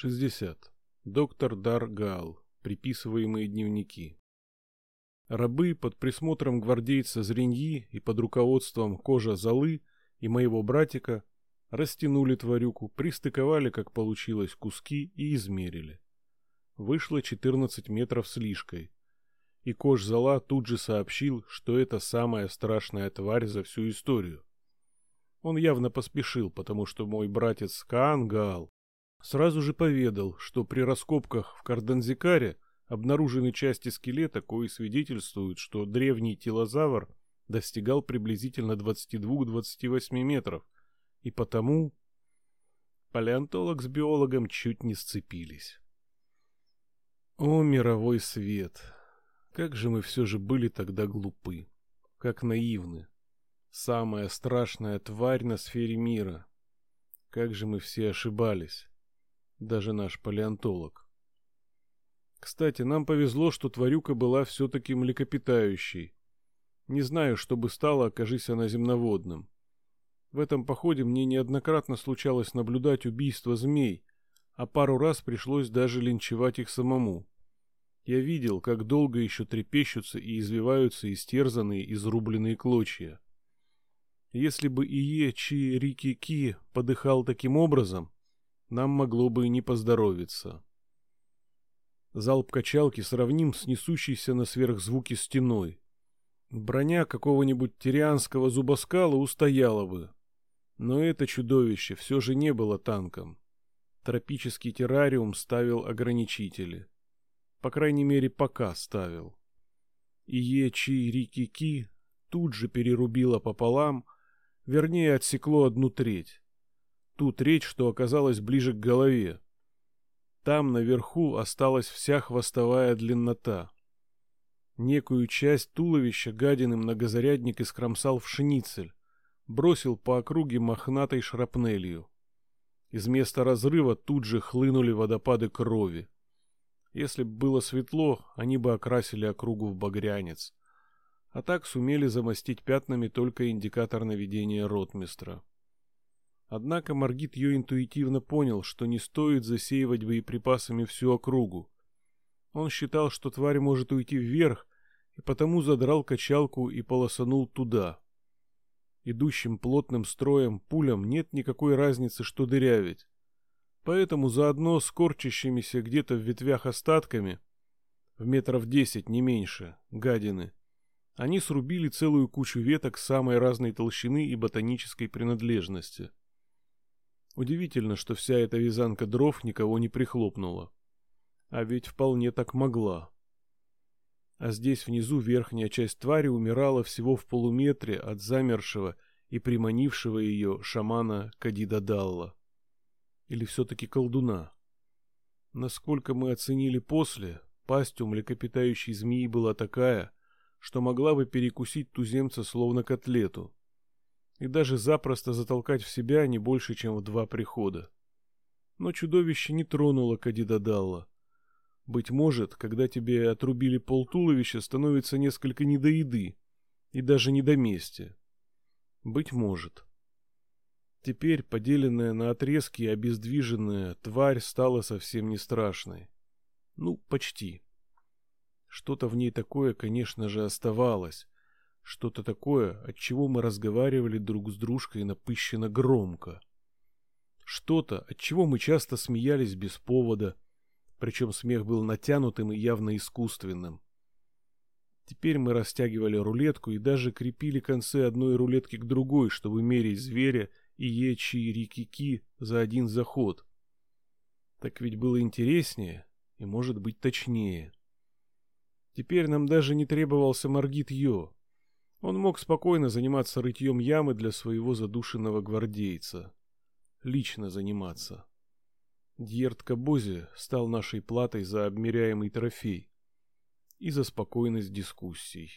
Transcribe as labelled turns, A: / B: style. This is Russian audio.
A: 60. Доктор Даргал. Приписываемые дневники. Рабы под присмотром гвардейца Зриньи и под руководством Кожа Залы и моего братика растянули тварюку, пристыковали, как получилось, куски и измерили. Вышло 14 метров с лишкой. И Кож Зала тут же сообщил, что это самая страшная тварь за всю историю. Он явно поспешил, потому что мой братец Каан Гаал Сразу же поведал, что при раскопках в Карданзикаре обнаружены части скелета, кои свидетельствуют, что древний телозавр достигал приблизительно 22-28 метров, и потому палеонтолог с биологом чуть не сцепились. О, мировой свет! Как же мы все же были тогда глупы, как наивны. Самая страшная тварь на сфере мира. Как же мы все ошибались даже наш палеонтолог. Кстати, нам повезло, что тварюка была все-таки млекопитающей. Не знаю, что бы стало, окажись она земноводным. В этом походе мне неоднократно случалось наблюдать убийства змей, а пару раз пришлось даже линчевать их самому. Я видел, как долго еще трепещутся и извиваются истерзанные, изрубленные клочья. Если бы Ие Чи Рики Ки подыхал таким образом, нам могло бы и не поздоровиться. Залп качалки сравним с несущейся на сверхзвуке стеной. Броня какого-нибудь тирианского зубоскала устояла бы. Но это чудовище все же не было танком. Тропический террариум ставил ограничители. По крайней мере, пока ставил. И Ечи Рикики тут же перерубило пополам, вернее, отсекло одну треть ту треть, что оказалась ближе к голове. Там наверху осталась вся хвостовая длиннота. Некую часть туловища гадины многозарядник искромсал в шницель, бросил по округе мохнатой шрапнелью. Из места разрыва тут же хлынули водопады крови. Если бы было светло, они бы окрасили округу в багрянец. А так сумели замостить пятнами только индикатор наведения ротмистра. Однако Маргит ее интуитивно понял, что не стоит засеивать боеприпасами всю округу. Он считал, что тварь может уйти вверх, и потому задрал качалку и полосанул туда. Идущим плотным строем пулям нет никакой разницы, что дырявить. Поэтому заодно с где-то в ветвях остатками, в метров десять, не меньше, гадины, они срубили целую кучу веток самой разной толщины и ботанической принадлежности. Удивительно, что вся эта вязанка дров никого не прихлопнула. А ведь вполне так могла. А здесь внизу верхняя часть твари умирала всего в полуметре от замершего и приманившего ее шамана Кадида Далла. Или все-таки колдуна. Насколько мы оценили после, пасть у млекопитающей змеи была такая, что могла бы перекусить туземца словно котлету и даже запросто затолкать в себя не больше, чем в два прихода. Но чудовище не тронуло Кадидадалла. Быть может, когда тебе отрубили полтуловища, становится несколько не до еды и даже не до мести. Быть может. Теперь, поделенная на отрезки и обездвиженная, тварь стала совсем не страшной. Ну, почти. Что-то в ней такое, конечно же, оставалось, что-то такое, от чего мы разговаривали друг с дружкой напыщенно громко. Что-то, от чего мы часто смеялись без повода, причем смех был натянутым и явно искусственным. Теперь мы растягивали рулетку и даже крепили концы одной рулетки к другой, чтобы мерить зверя и ечи и рикики за один заход. Так ведь было интереснее и, может быть, точнее. Теперь нам даже не требовался Маргит Йо. Он мог спокойно заниматься рытьем ямы для своего задушенного гвардейца. Лично заниматься. Дьерт Кабози стал нашей платой за обмеряемый трофей и за спокойность дискуссий.